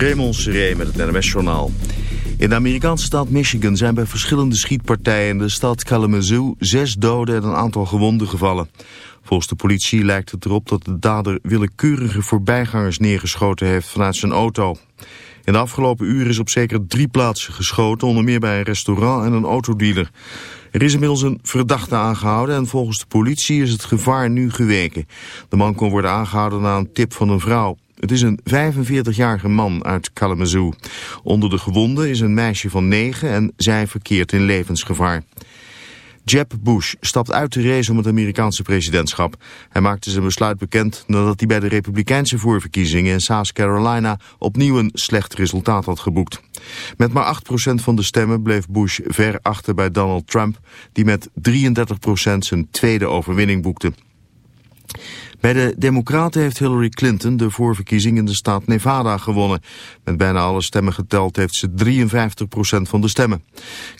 Raymond Seré met het NMS-journaal. In de Amerikaanse staat Michigan zijn bij verschillende schietpartijen in de stad Kalamazoo zes doden en een aantal gewonden gevallen. Volgens de politie lijkt het erop dat de dader willekeurige voorbijgangers neergeschoten heeft vanuit zijn auto. In de afgelopen uren is op zeker drie plaatsen geschoten, onder meer bij een restaurant en een autodealer. Er is inmiddels een verdachte aangehouden en volgens de politie is het gevaar nu geweken. De man kon worden aangehouden na een tip van een vrouw. Het is een 45-jarige man uit Kalamazoo. Onder de gewonden is een meisje van 9 en zij verkeert in levensgevaar. Jeb Bush stapt uit de race om het Amerikaanse presidentschap. Hij maakte zijn besluit bekend nadat hij bij de republikeinse voorverkiezingen in South Carolina opnieuw een slecht resultaat had geboekt. Met maar 8% van de stemmen bleef Bush ver achter bij Donald Trump, die met 33% zijn tweede overwinning boekte. Bij de Democraten heeft Hillary Clinton de voorverkiezing in de staat Nevada gewonnen. Met bijna alle stemmen geteld heeft ze 53% van de stemmen.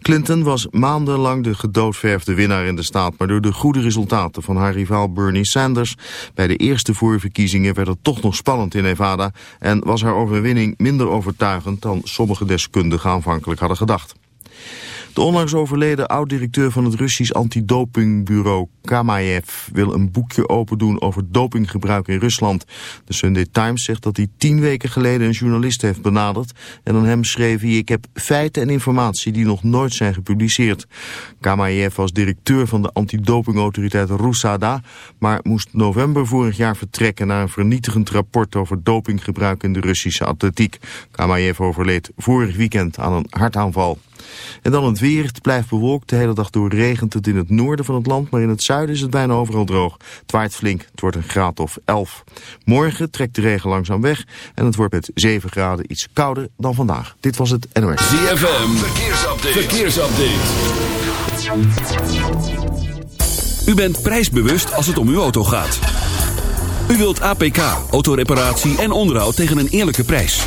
Clinton was maandenlang de gedoodverfde winnaar in de staat... maar door de goede resultaten van haar rivaal Bernie Sanders... bij de eerste voorverkiezingen werd het toch nog spannend in Nevada... en was haar overwinning minder overtuigend dan sommige deskundigen aanvankelijk hadden gedacht. De onlangs overleden oud-directeur van het Russisch antidopingbureau Kamayev wil een boekje open doen over dopinggebruik in Rusland. De Sunday Times zegt dat hij tien weken geleden een journalist heeft benaderd en aan hem schreef hij ik heb feiten en informatie die nog nooit zijn gepubliceerd. Kamayev was directeur van de antidopingautoriteit Rusada, maar moest november vorig jaar vertrekken naar een vernietigend rapport over dopinggebruik in de Russische atletiek. Kamayev overleed vorig weekend aan een hartaanval. En dan het weer. Het blijft bewolkt. De hele dag door regent het in het noorden van het land. Maar in het zuiden is het bijna overal droog. Het waait flink. Het wordt een graad of 11. Morgen trekt de regen langzaam weg. En het wordt met 7 graden iets kouder dan vandaag. Dit was het NOS. ZFM. Verkeersupdate. Verkeersupdate. U bent prijsbewust als het om uw auto gaat. U wilt APK, autoreparatie en onderhoud tegen een eerlijke prijs.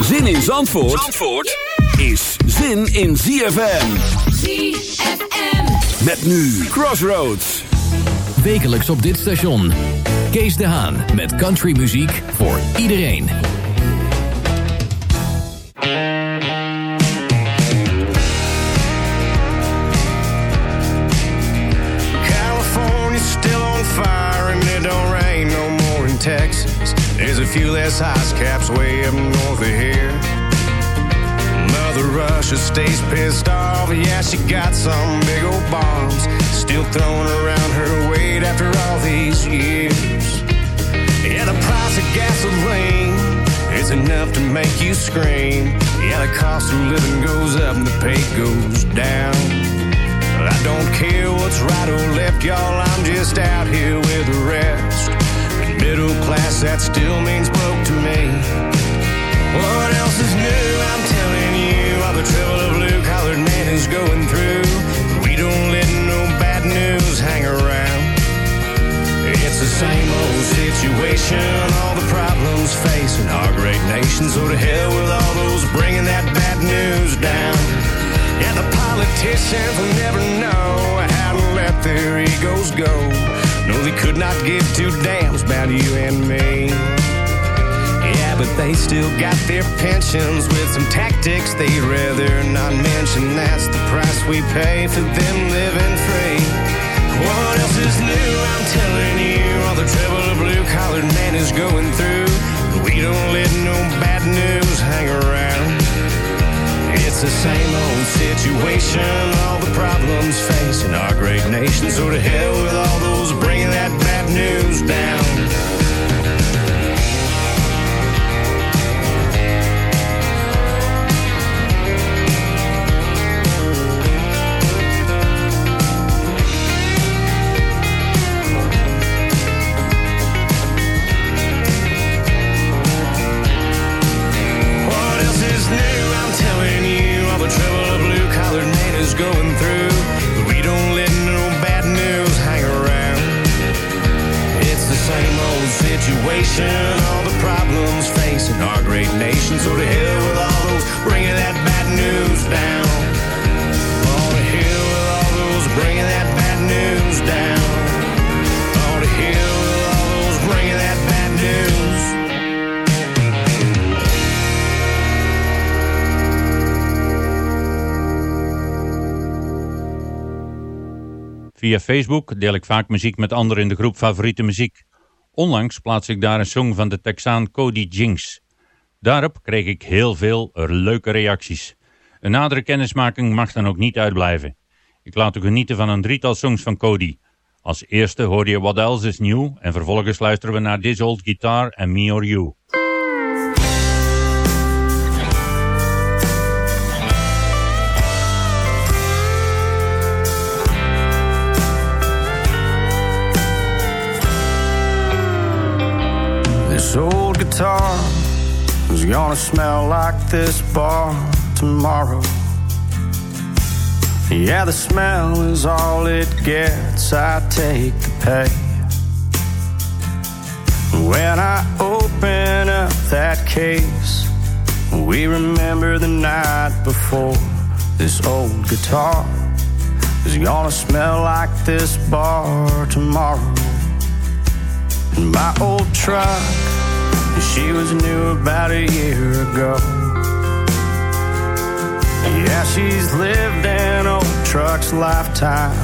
Zin in Zandvoort, Zandvoort is zin in ZFM. ZFM. Met nu Crossroads. Wekelijks op dit station. Kees de Haan met countrymuziek voor iedereen. California's still on fire and it don't rain no more in Texas. There's a few less ice caps way up north of here. Mother Russia stays pissed off. Yeah, she got some big old bombs still throwing around her weight after all these years. Yeah, the price of gasoline is enough to make you scream. Yeah, the cost of living goes up and the pay goes down. But I don't care what's right or left, y'all. I'm just out here with the rest. Middle class, that still means broke to me. What else is new? I'm telling you, all the trouble a blue collared man is going through. We don't let no bad news hang around. It's the same old situation, all the problems facing our great nation. So to hell with all those bringing that bad news down. Yeah, the politicians will never know how to let their egos go. No, they could not give two damns about you and me. Yeah, but they still got their pensions with some tactics they'd rather not mention. That's the price we pay for them living free. What else is new? I'm telling you, all the trouble a blue collared man is going through. We don't let no bad news hang around. The same old situation, all the problems facing our great nation. So to hell with all those bringing that bad news down. solution all the problems facing our great nation. So to hell with all those bringing that bad news down. Oh, all the hell with all those bringing that bad news down. Oh, to hell with all those bringing that bad news. Via Facebook deel ik vaak muziek met anderen in de groep Favoriete Muziek. Onlangs plaats ik daar een song van de Texaan Cody Jinks. Daarop kreeg ik heel veel leuke reacties. Een nadere kennismaking mag dan ook niet uitblijven. Ik laat u genieten van een drietal songs van Cody. Als eerste hoor je What Else Is New en vervolgens luisteren we naar This Old Guitar en Me or You. Old guitar is gonna smell like this bar tomorrow. Yeah, the smell is all it gets. I take the pay. When I open up that case, we remember the night before. This old guitar is gonna smell like this bar tomorrow. And my old truck she was new about a year ago. Yeah, she's lived an old truck's lifetime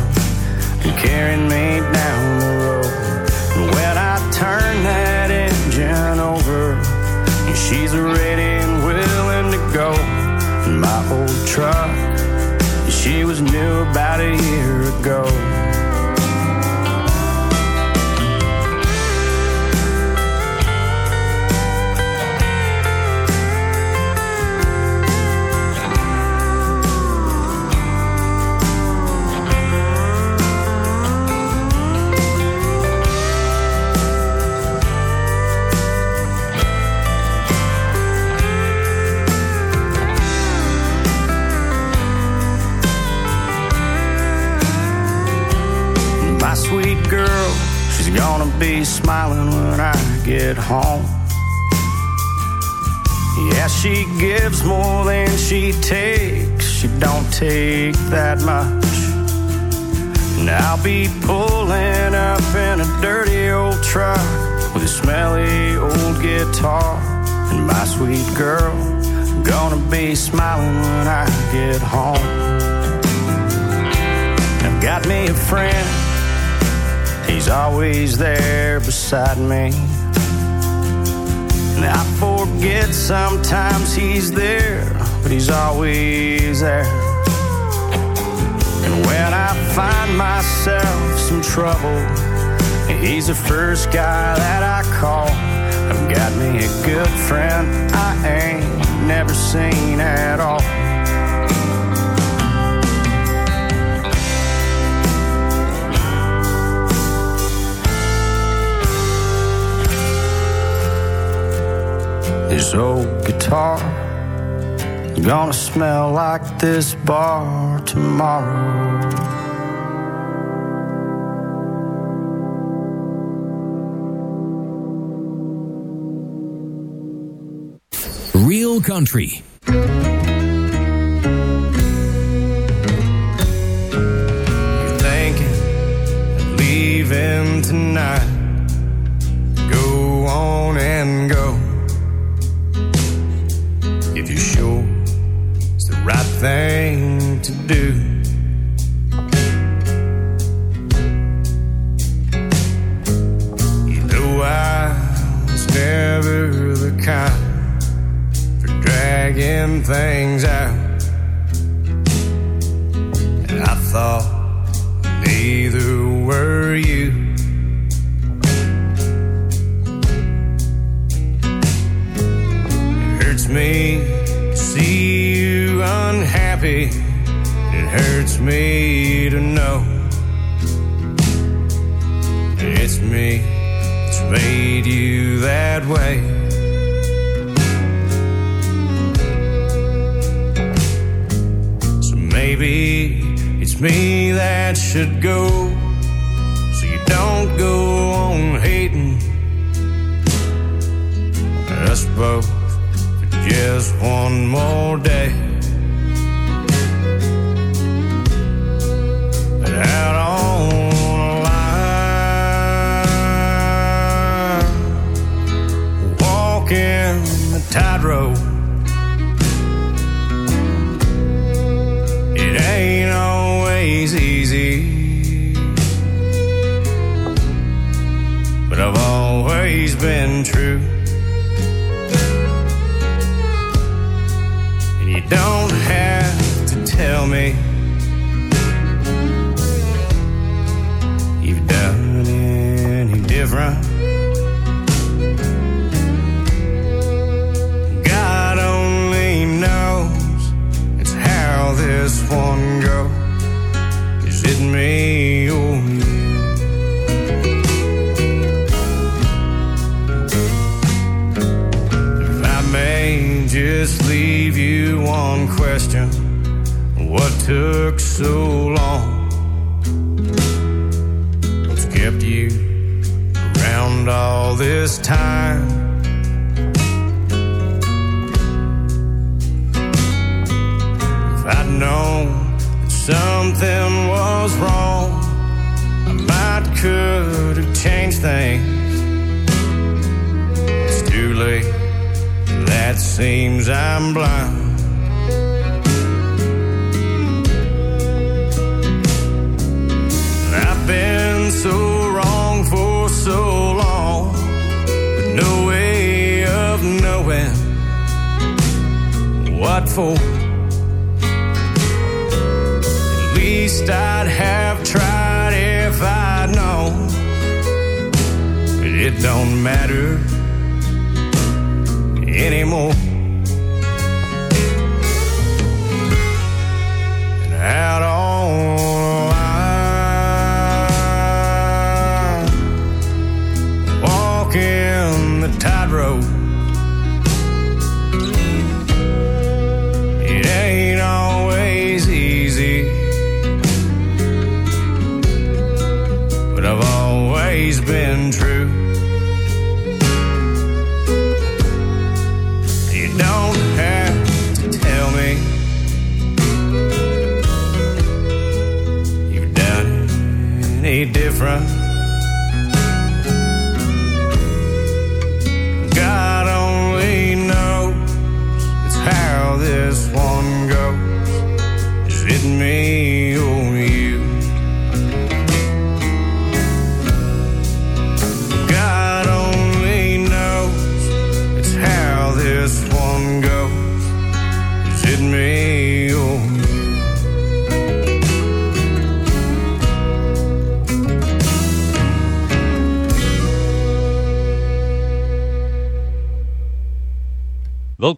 and carrying me down the road. And when I turn that engine over, she's ready and willing to go. And my old truck, she was new about a year gives more than she takes. She don't take that much. And I'll be pulling up in a dirty old truck with a smelly old guitar. And my sweet girl gonna be smiling when I get home. I've got me a friend He's always there beside me. And I forget sometimes he's there, but he's always there. And when I find myself some trouble, he's the first guy that I call. I've got me a good friend I ain't never seen at all. This old guitar gonna smell like this bar tomorrow. Real Country. You're thinking of leaving tonight. Should go, different. Any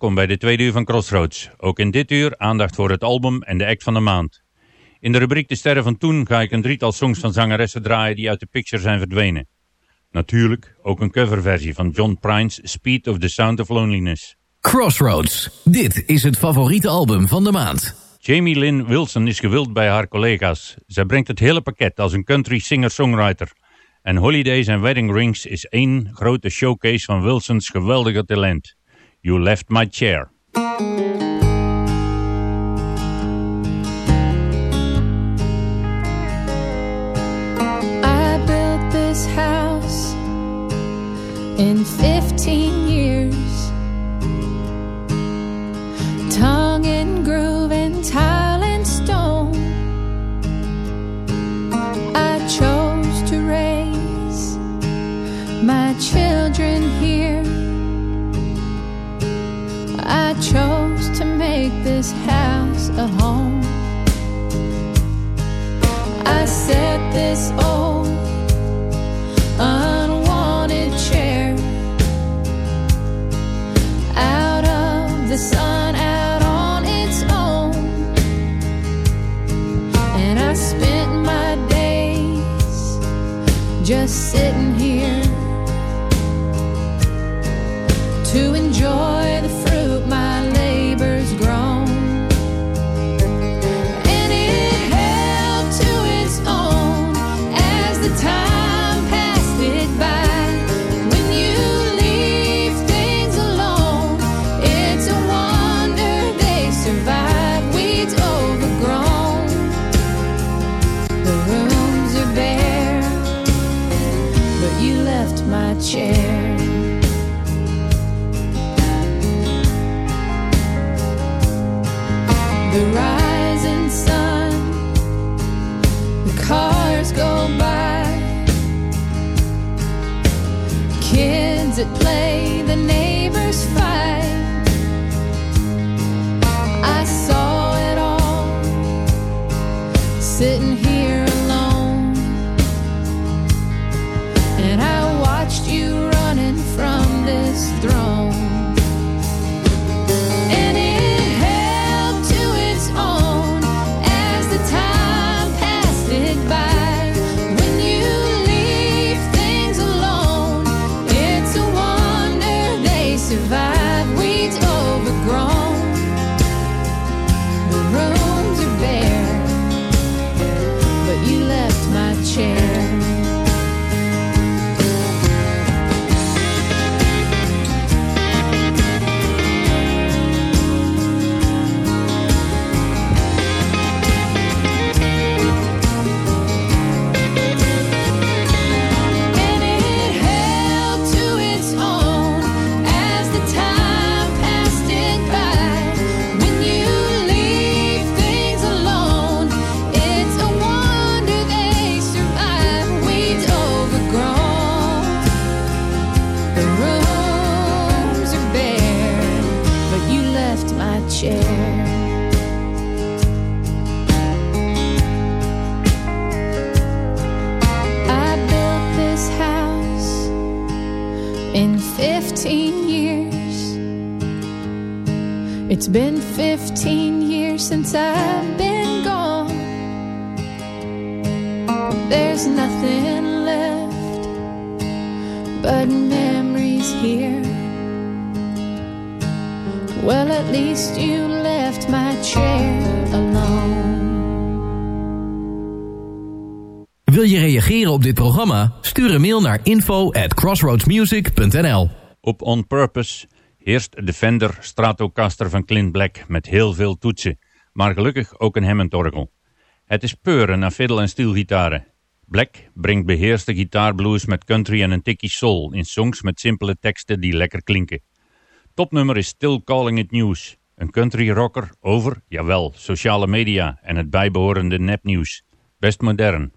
Welkom bij de tweede uur van Crossroads. Ook in dit uur aandacht voor het album en de act van de maand. In de rubriek De Sterren van Toen ga ik een drietal songs van zangeressen draaien die uit de picture zijn verdwenen. Natuurlijk ook een coverversie van John Prine's Speed of the Sound of Loneliness. Crossroads. Dit is het favoriete album van de maand. Jamie Lynn Wilson is gewild bij haar collega's. Zij brengt het hele pakket als een country singer-songwriter. En Holidays and Wedding Rings is één grote showcase van Wilsons geweldige talent. You Left My Chair. I built this house in 15 years. Tongue and groove and tile and stone. I chose to raise my children here. I chose to make this house a home. I set this old unwanted chair out of the sun, out on its own, and I spent my days just sitting here. naar info at crossroadsmusic.nl. Op On Purpose heerst Defender Stratocaster van Clint Black met heel veel toetsen, maar gelukkig ook een Hammond-orgel. Het is peuren naar fiddle- en steelgitaren. Black brengt beheerste gitaarblues met country en een tikkie soul in songs met simpele teksten die lekker klinken. Topnummer is Still Calling It News, een country rocker over, jawel, sociale media en het bijbehorende nepnieuws. Best modern.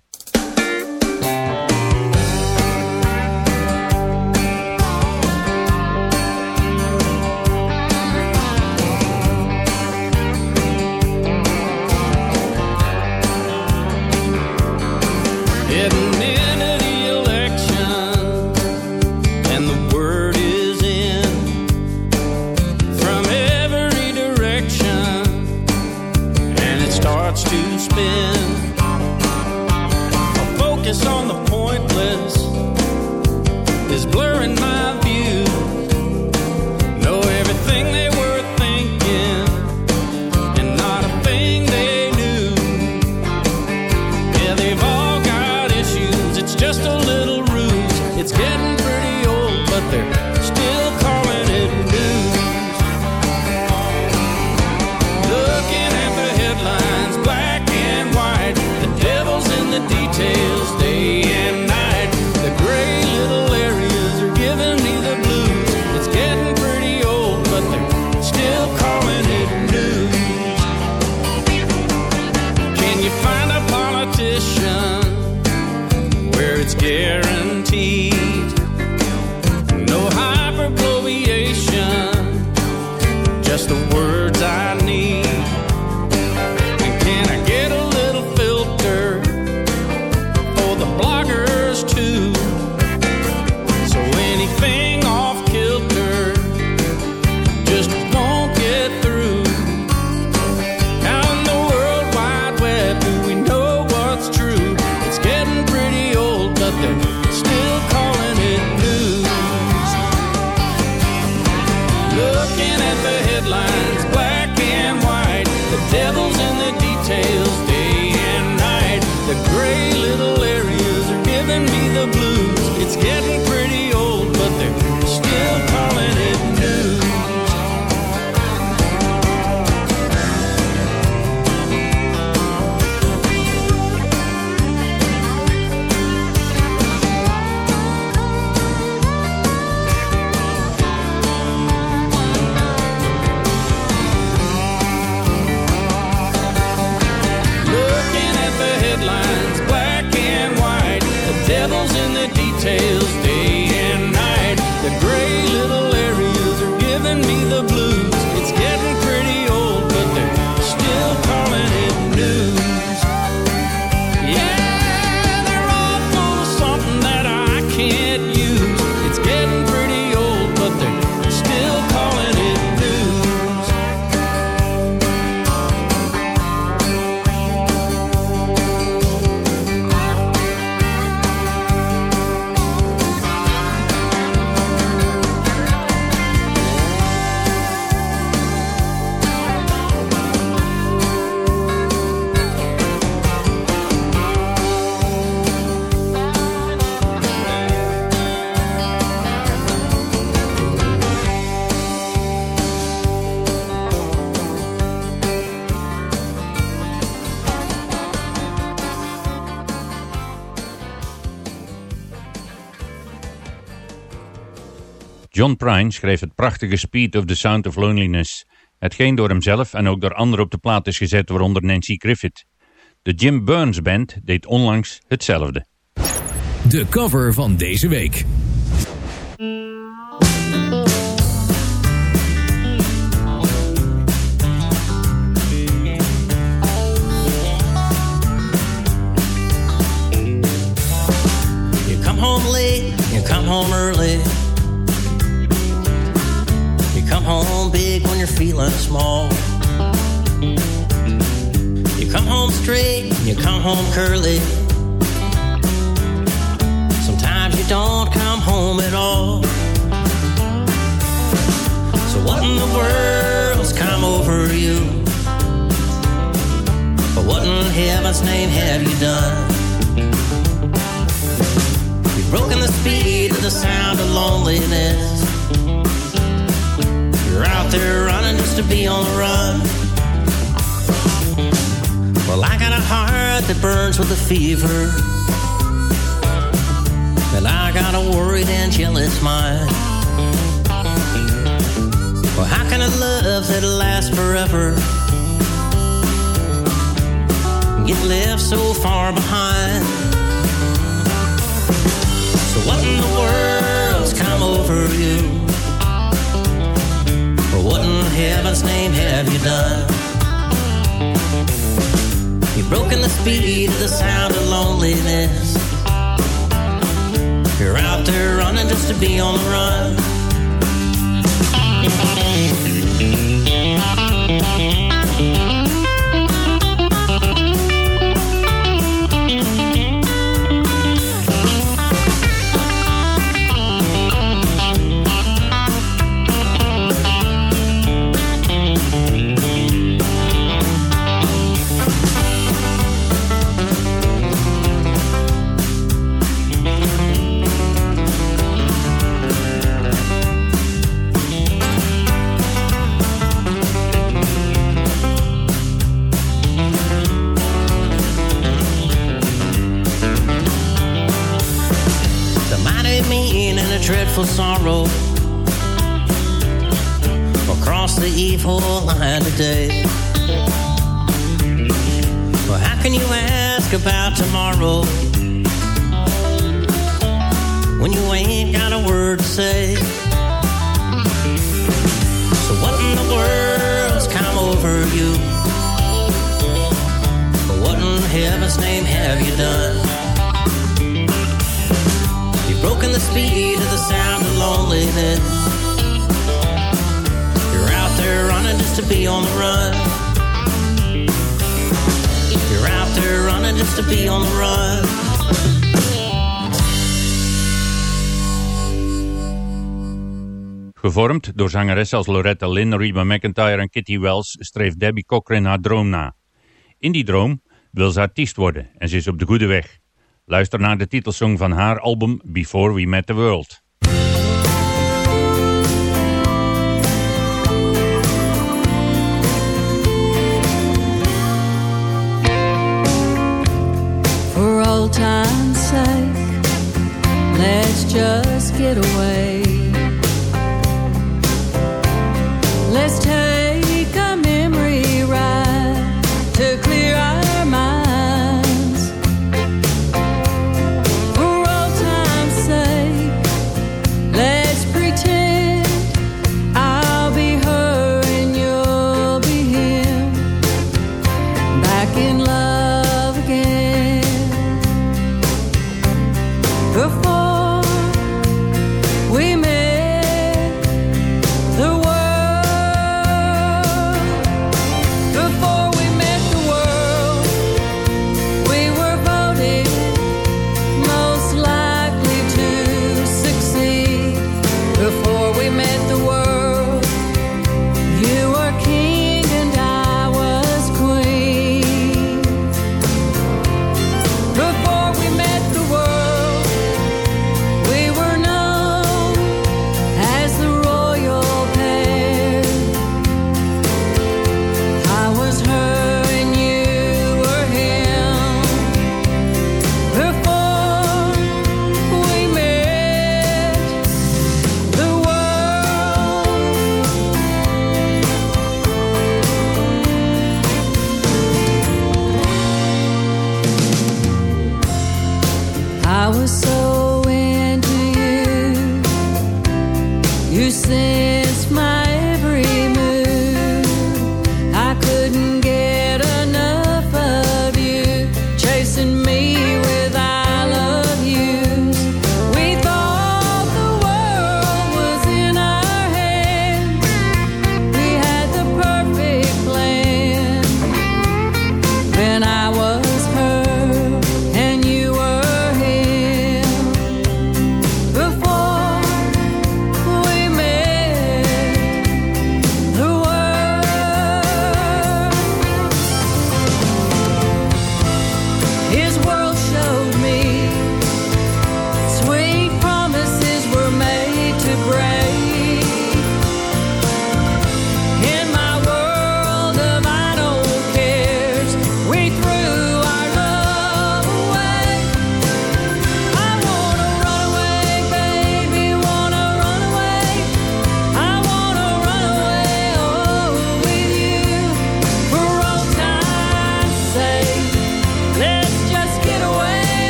John Prine schreef het prachtige Speed of the Sound of Loneliness, hetgeen door hemzelf en ook door anderen op de plaat is gezet, waaronder Nancy Griffith. De Jim Burns Band deed onlangs hetzelfde. De cover van deze week. You come home late, you come home early. You come home big when you're feeling small. You come home straight, you come home curly. Sometimes you don't come home at all. So what in the world's come over you? But what in heaven's name have you done? You've broken the speed of the sound of loneliness. You're out there running just to be on the run. Well, I got a heart that burns with a fever. And I got a worried and jealous mind. Well, how can a love that lasts forever get left so far behind? So what in the world's come over you? What in heaven's name have you done? You've broken the speed of the sound of loneliness. You're out there running just to be on the run. Dreadful sorrow across the evil line today. Well, how can you ask about tomorrow when you ain't got a word to say? So what in the world's come over you? What in heaven's name have you done? Broken the speed of the sound of loneliness. You're out there running just to be on the run. You're out there running just to be on the run. Gevormd door zangeressen als Loretta Lynn, Reba McIntyre en Kitty Wells streeft Debbie Cochran haar droom na. In die droom wil ze artiest worden en ze is op de goede weg. Luister naar de titelsong van haar album Before We Met The World. For old time's sake, let's just get away.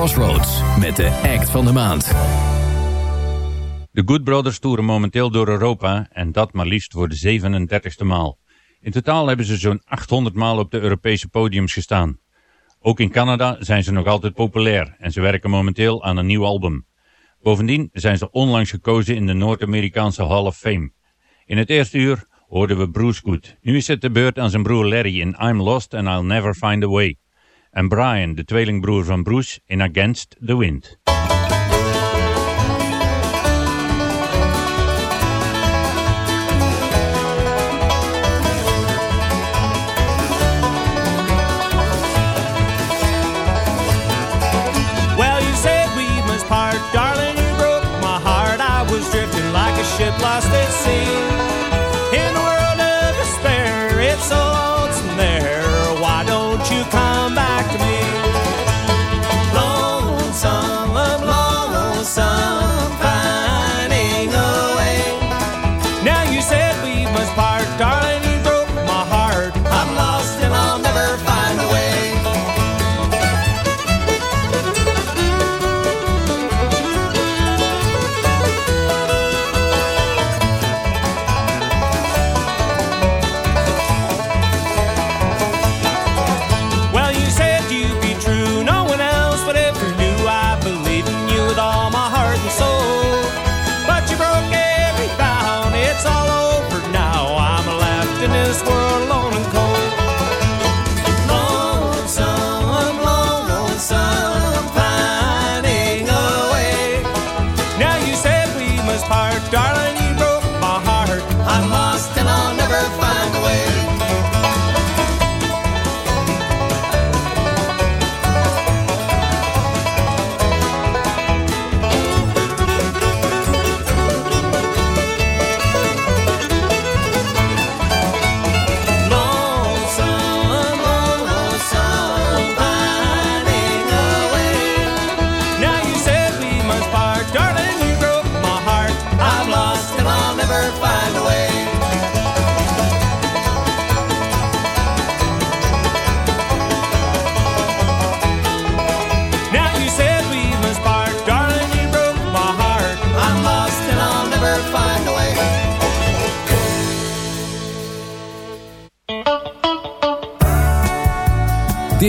Crossroads met de act van de maand. De Good Brothers toeren momenteel door Europa en dat maar liefst voor de 37ste maal. In totaal hebben ze zo'n 800 maal op de Europese podiums gestaan. Ook in Canada zijn ze nog altijd populair en ze werken momenteel aan een nieuw album. Bovendien zijn ze onlangs gekozen in de Noord-Amerikaanse Hall of Fame. In het eerste uur hoorden we Bruce Good. Nu is het de beurt aan zijn broer Larry in I'm Lost and I'll Never Find a Way. En Brian, de tweelingbroer van Bruce, in Against the Wind. Well, you said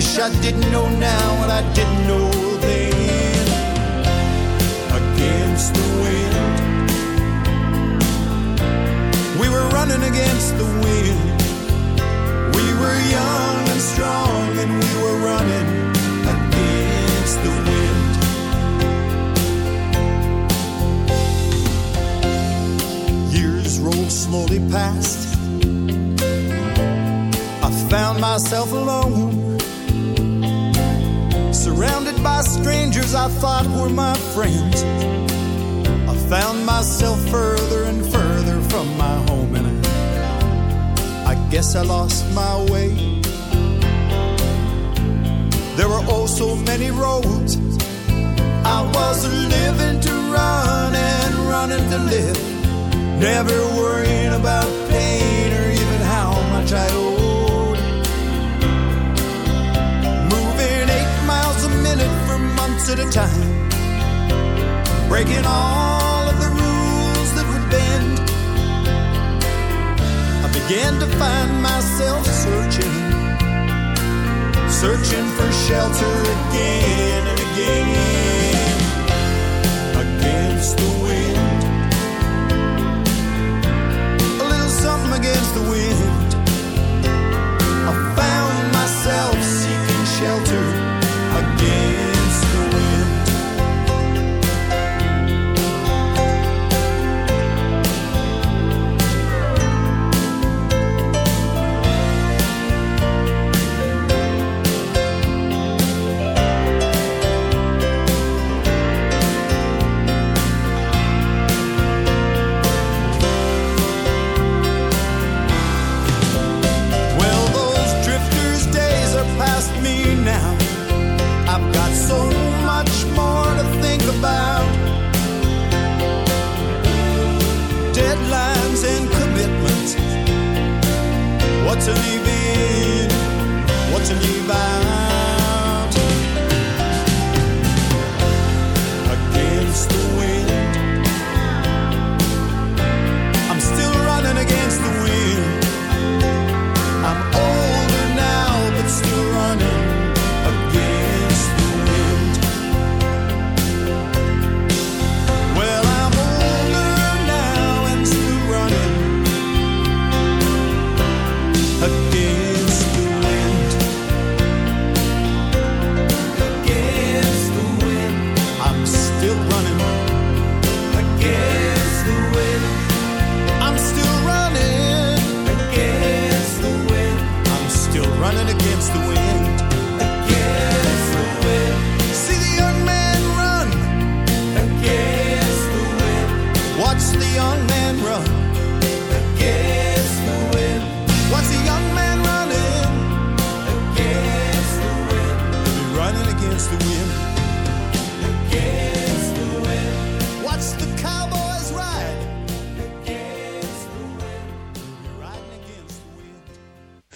Wish I didn't know now what I didn't know then. Against the wind. We were running against the wind. We were young and strong, and we were running against the wind. Years rolled slowly past. I found myself alone, surrounded by strangers I thought were my friends. I found myself further and further from my home, and I, guess I lost my way. There were oh so many roads. I was living to run and running to live, never worrying about pain or even how much I owed. At a time breaking all of the rules that would bend. I began to find myself searching, searching for shelter again and again against the wind. A little something against the wind.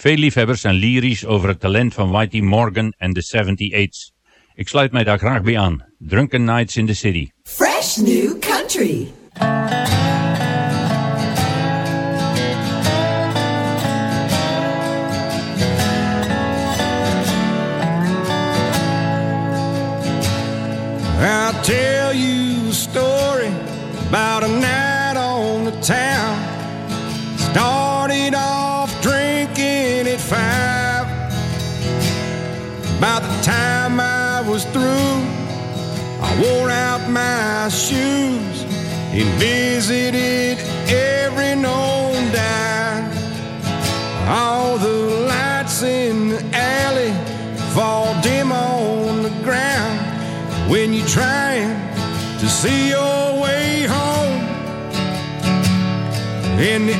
Veel liefhebbers zijn lyrisch over het talent van Whitey Morgan en de 78's. Ik sluit mij daar graag bij aan. Drunken Nights in the City. Fresh new country. Shoes and visited every known dime. All the lights in the alley fall dim on the ground when you're trying to see your way home. in the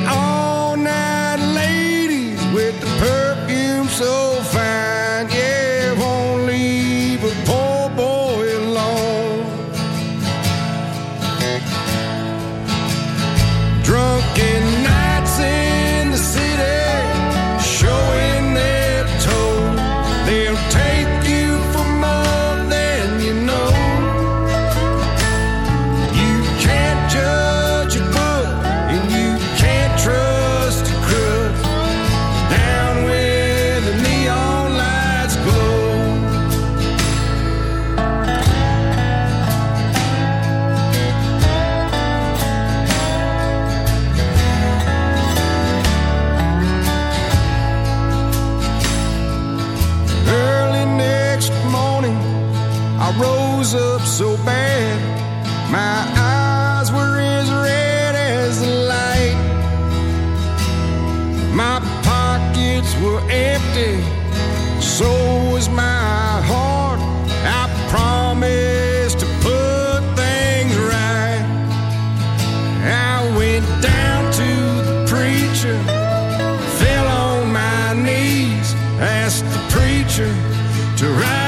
to right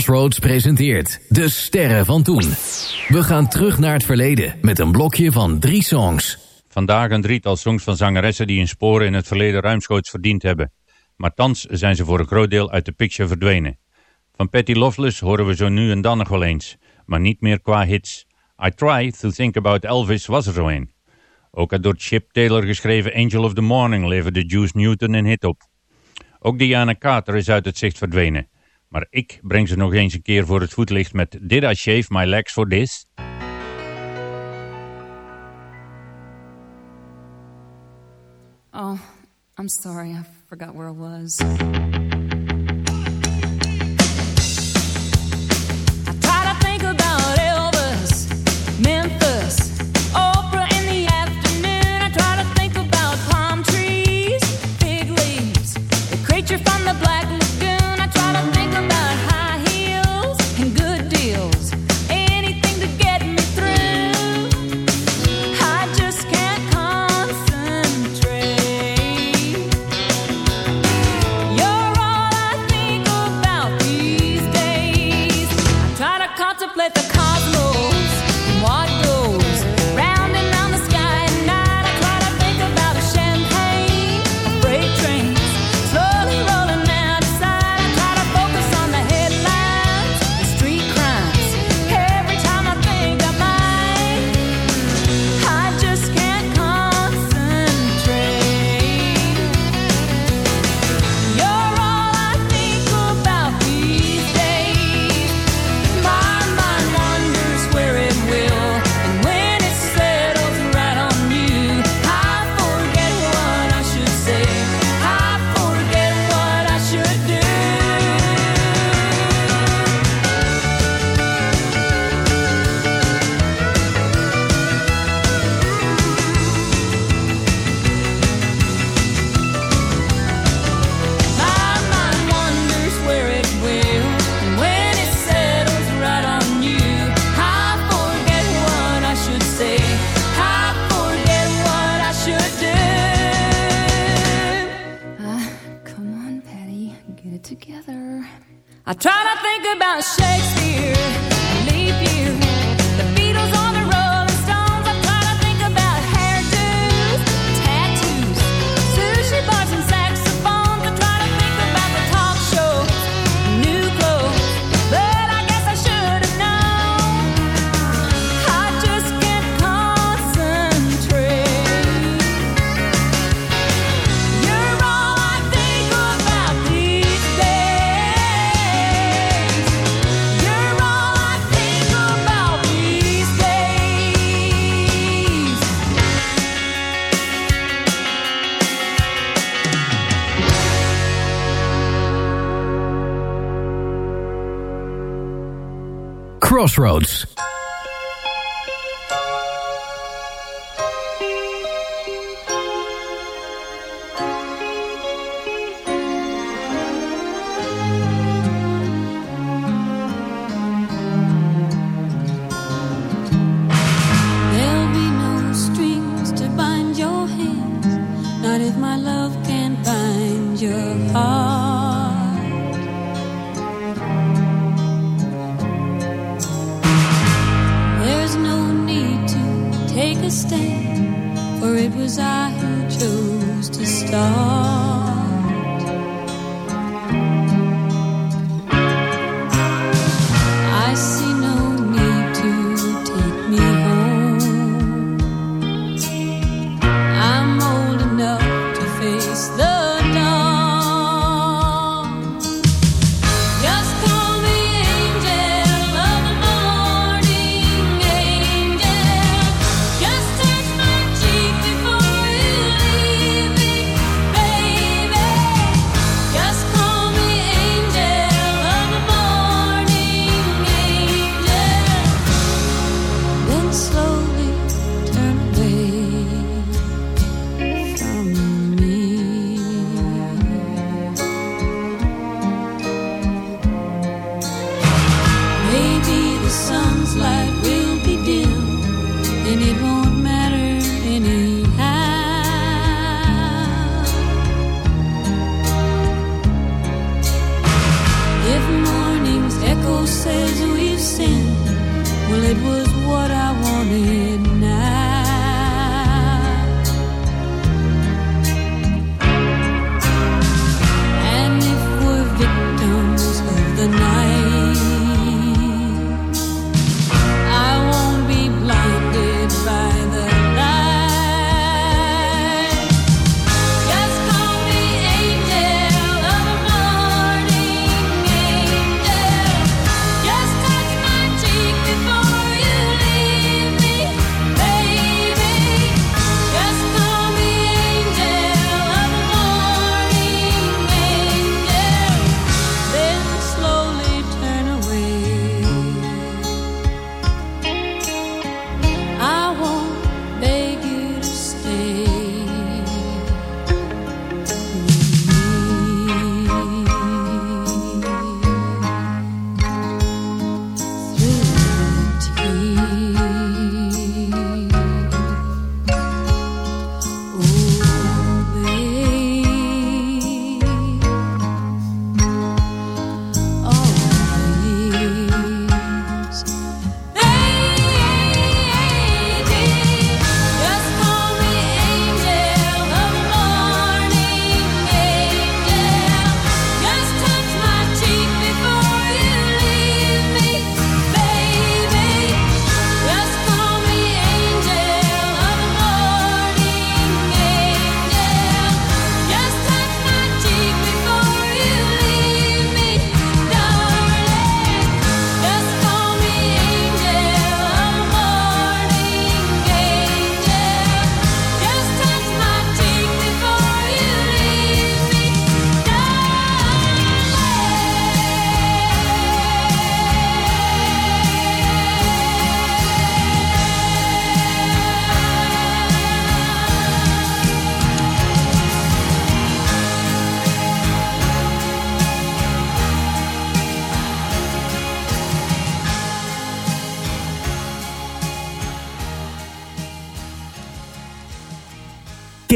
Crossroads presenteert De Sterren van Toen. We gaan terug naar het verleden met een blokje van drie songs. Vandaag een drietal songs van zangeressen die hun sporen in het verleden ruimschoots verdiend hebben. Maar thans zijn ze voor een groot deel uit de picture verdwenen. Van Patty Loveless horen we zo nu en dan nog wel eens, maar niet meer qua hits. I Try to Think About Elvis was er zo een. Ook het door Chip Taylor geschreven Angel of the Morning leverde Juice Newton een hit op. Ook Diana Carter is uit het zicht verdwenen. Maar ik breng ze nog eens een keer voor het voetlicht met Did I Shave My Legs For This? Oh, I'm sorry. I forgot where I was. I try to think about Shakespeare, Crossroads.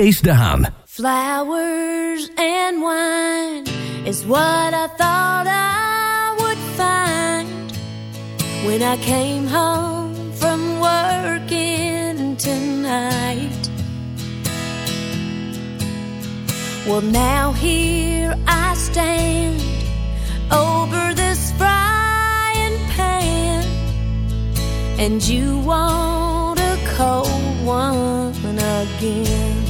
Kees de Haan. Flowers and wine is what I thought I would find when I came home from working tonight. Well, now here I stand over this frying pan, and you want a cold one again.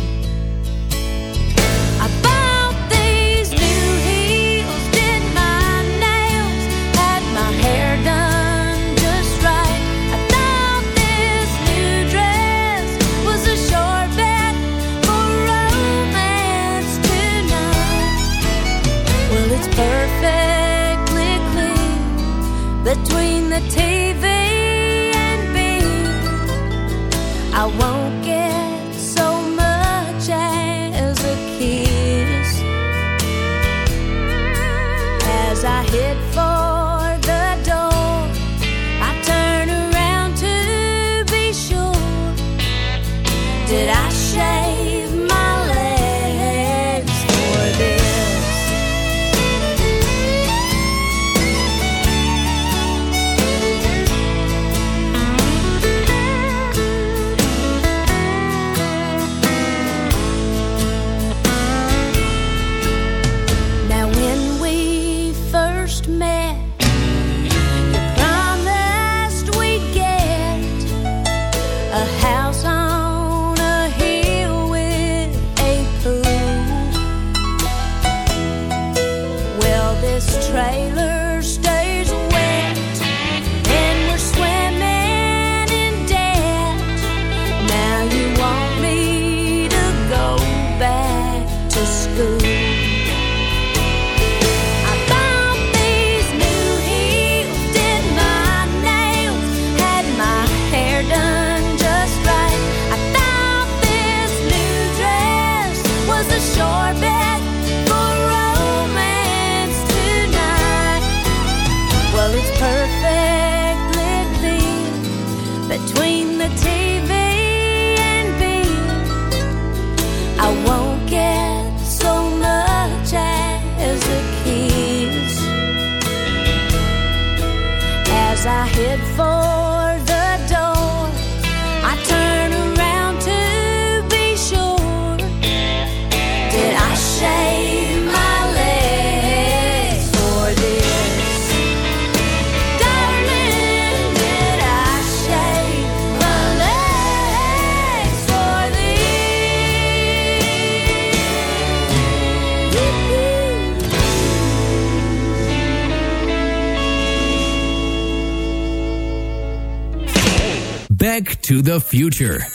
To the Future.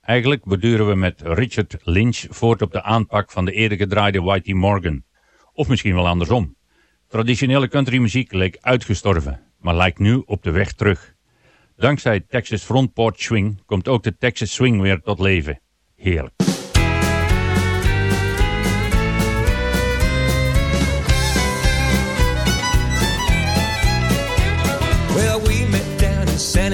Eigenlijk beduren we met Richard Lynch voort op de aanpak van de eerder gedraaide Whitey Morgan. Of misschien wel andersom. Traditionele countrymuziek leek uitgestorven, maar lijkt nu op de weg terug. Dankzij Texas Front Porch Swing komt ook de Texas Swing weer tot leven. Heerlijk. Well, we met down in San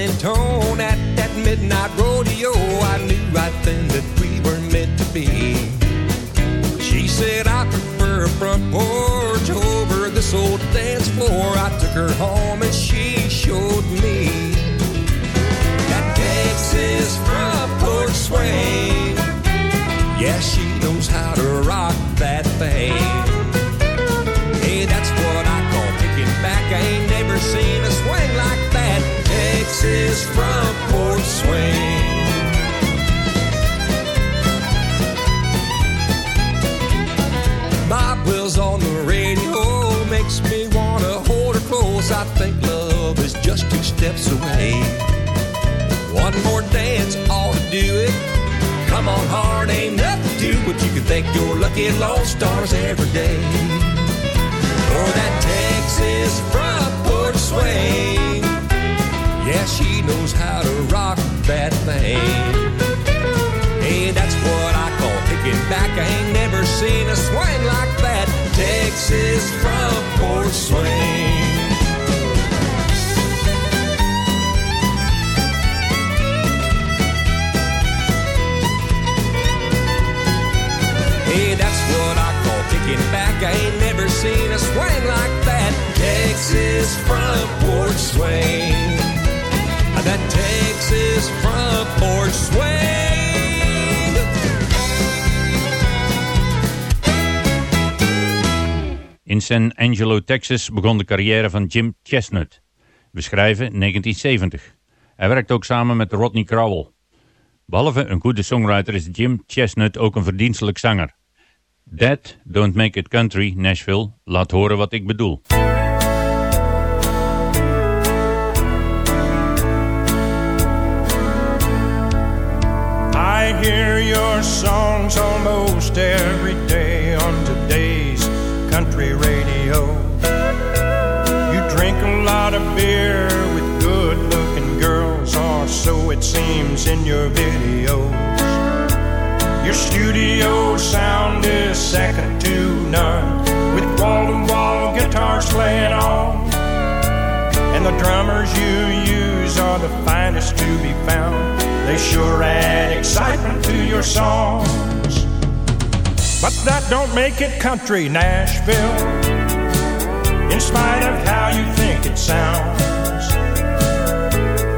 midnight rodeo. I knew right then that we were meant to be. She said, I prefer a front porch over this old dance floor. I took her home and she showed me that Texas front porch swing. Yeah, she knows how to rock that thing. Hey, that's what I call kicking back. I ain't never seen a swing like that. Texas front steps away. One more dance ought to do it. Come on, hard ain't nothing to, but you can thank your lucky lone stars every day for that Texas front porch swing. Yeah, she knows how to rock that thing. Hey, that's what I call kicking back. I ain't never seen a swing like that Texas front porch swing. I ain't never seen a swing like that. Texas front porch. That Texas front porch. In San Angelo, Texas begon de carrière van Jim Chestnut. We schrijven 1970. Hij werkt ook samen met Rodney Crowell. Behalve een goede songwriter is Jim Chestnut ook een verdienstelijk zanger. That Don't Make It Country, Nashville, laat horen wat ik bedoel. I hear your songs almost every day on today's country radio. You drink a lot of beer with good looking girls, or so it seems in your videos. Your studio sound is second to none, with wall to wall guitars playing on. And the drummers you use are the finest to be found. They sure add excitement to your songs. But that don't make it country, Nashville. In spite of how you think it sounds,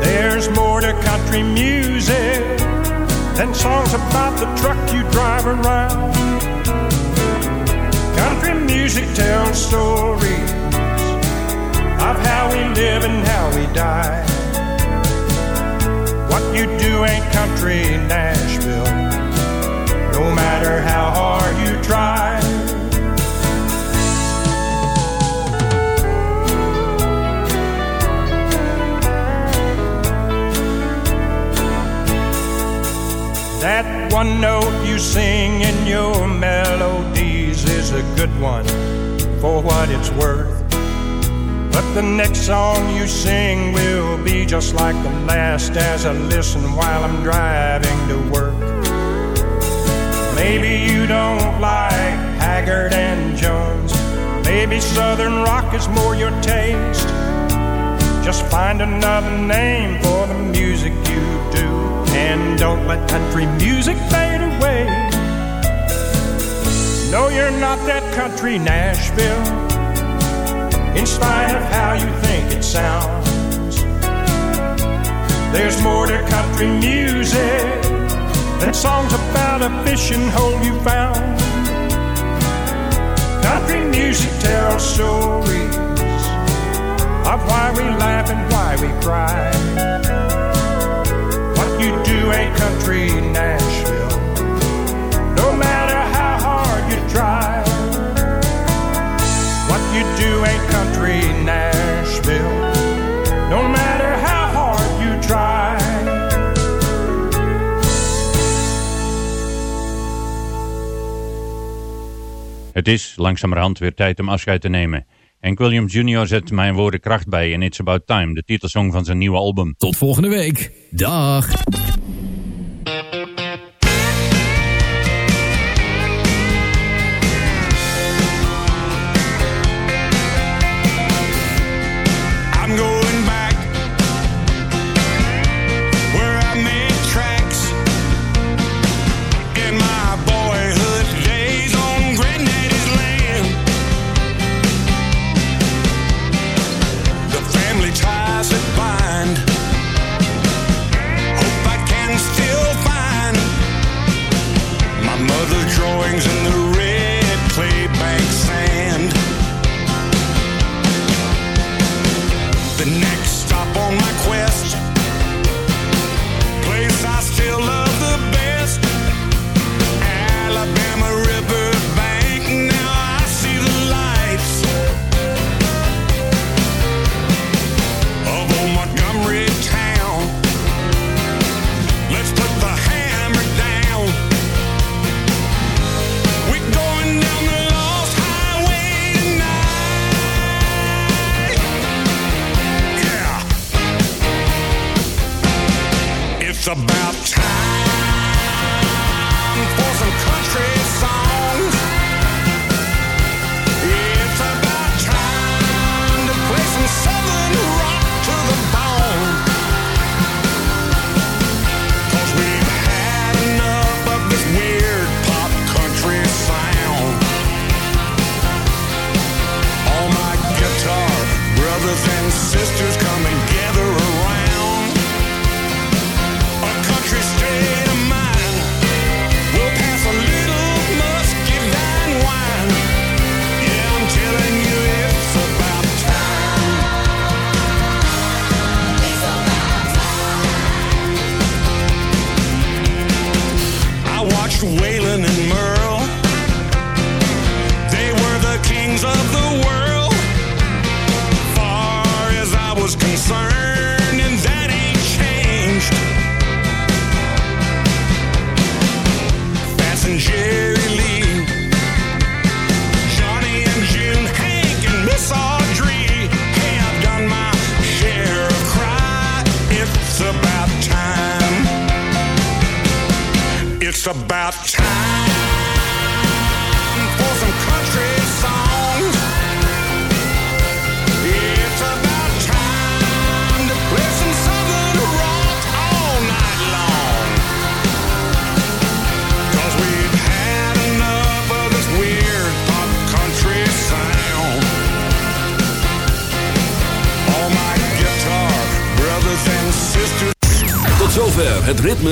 there's more to country music than songs about the truck you drive around. Country music tells stories of how we live and how we die. What you do ain't country Nashville, no matter how hard you try. That one note you sing in your melodies is a good one for what it's worth. But the next song you sing will be just like the last as I listen while I'm driving to work. Maybe you don't like Haggard and Jones. Maybe Southern rock is more your taste. Just find another name for the music you do. And don't let country music fade away. No, you're not that country Nashville in spite of how you think it sounds. There's more to country music than songs about a fishing hole you found. Country music tells stories of why we laugh and why we cry. Het is langzamerhand weer tijd om afscheid te nemen. Hank Williams Jr. zet mijn woorden kracht bij in It's About Time, de titelsong van zijn nieuwe album. Tot volgende week. Dag.